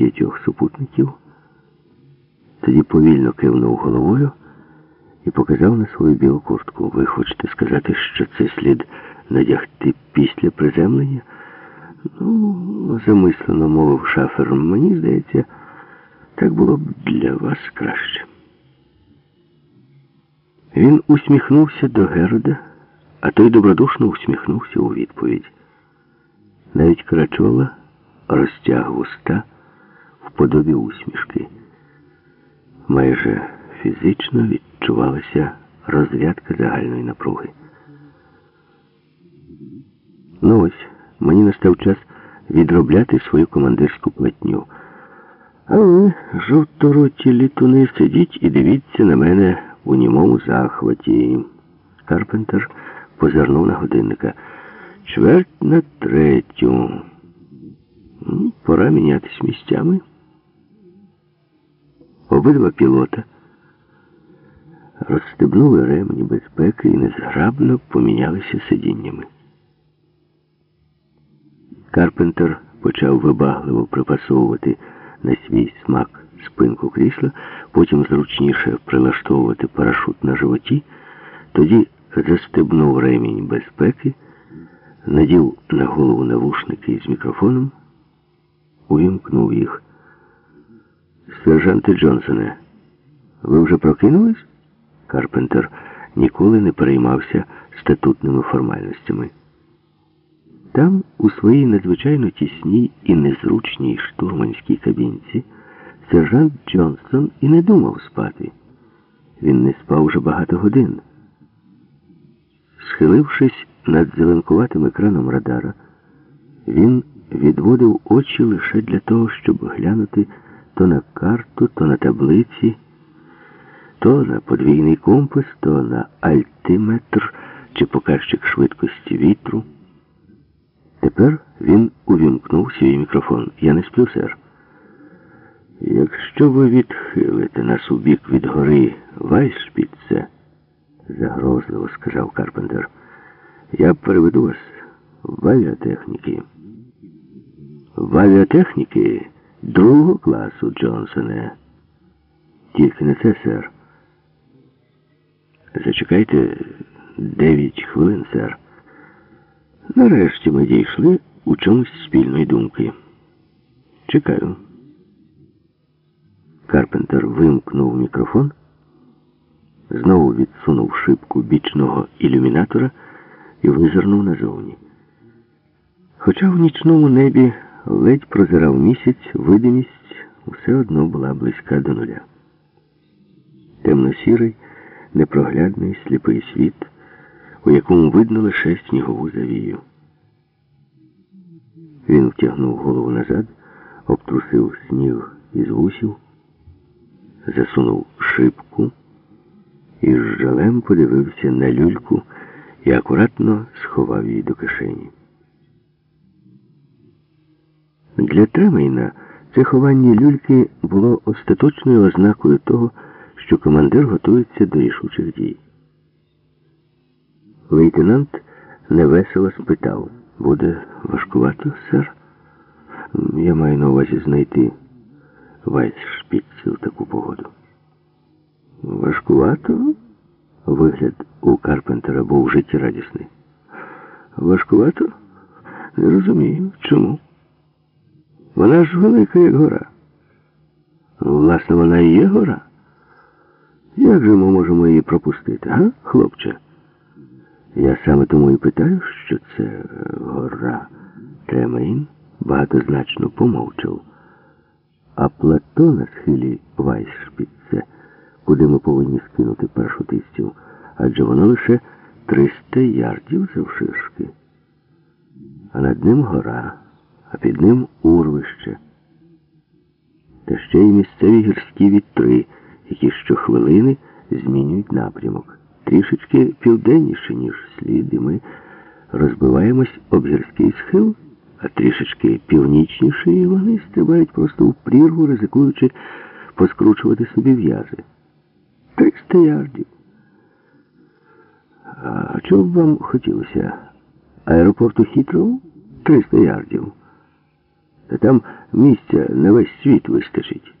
п'ятьох супутників, тоді повільно кивнув головою і показав на свою білу куртку. Ви хочете сказати, що це слід надягти після приземлення? Ну, замислено мовив шафер. Мені здається, так було б для вас краще. Він усміхнувся до Герода, а той добродушно усміхнувся у відповідь. Навіть Карачола розтяг вуста подобі усмішки. Майже фізично відчувалася розрядка загальної напруги. Ну ось, мені настав час відробляти свою командирську платню. А ви, жовтороті літуни, сидіть і дивіться на мене у німому захваті. Карпентер позирнув на годинника. Чверть на третю. Пора мінятись місцями. Обидва пілота розстебнули ремені безпеки і незграбно помінялися сидіннями. Карпентер почав вибагливо припасовувати на свій смак спинку крісла, потім зручніше прилаштовувати парашут на животі, тоді застебнув ремінь безпеки, надів на голову навушники з мікрофоном, увімкнув їх. Сержанте Джонсоне, ви вже прокинулись? Карпентер ніколи не переймався статутними формальностями. Там, у своїй надзвичайно тісній і незручній штурманській кабінці, сержант Джонсон і не думав спати. Він не спав вже багато годин. Схилившись над зеленкуватим екраном радара, він відводив очі лише для того, щоб глянути то на карту, то на таблиці, то на подвійний компас, то на альтиметр чи показчик швидкості вітру. Тепер він увімкнув свій мікрофон. Я не сплю, сер. Якщо ви відхилите нас у бік від гори Вайшпіце, загрозливо сказав Карпентер, я переведу вас в авіатехніки. В авіатехніки другого класу, Джонсоне. Тільки не це, сер. Зачекайте дев'ять хвилин, сер. Нарешті ми дійшли у чомусь спільної думки. Чекаю. Карпентер вимкнув мікрофон, знову відсунув шибку бічного ілюмінатора і визирнув назовні. Хоча в нічному небі ледь прозирав місяць, видимість усе одно була близька до нуля. Темно-сірий, непроглядний сліпий світ у якому видно лише снігову завію. Він втягнув голову назад, обтрусив сніг із вусів, засунув шибку і з жалем подивився на люльку і акуратно сховав її до кишені. Для Тремейна це ховання люльки було остаточною ознакою того, що командир готується до рішучих дій. Лейтенант невесело спитав. Буде важкувато, сер? Я маю на увазі знайти Вайсшпіц в таку погоду. Важкувато? Вигляд у Карпентера був життєрадісний. Важкувато? Не розумію. Чому? Вона ж велика, як гора. Власне, вона і є гора. Як же ми можемо її пропустити, га, хлопче? Я саме тому і питаю, що це гора. Тремейн багатозначно помовчав. А плато на схилі Вайсшпіце, куди ми повинні скинути першу тистів, адже воно лише 300 ярдів завширшки. А над ним гора, а під ним урвище. Та ще й місцеві гірські вітри, які щохвилини змінюють напрямок трішечки південніше, ніж слід, і ми розбиваємось об гірський схил, а трішечки північніше, і вони стрибають просто в прірву, ризикуючи поскручувати собі в'язи. Триста ярдів. А чого б вам хотілося? Аеропорту Хітроу? Триста ярдів. Та там місця на весь світ вистачить.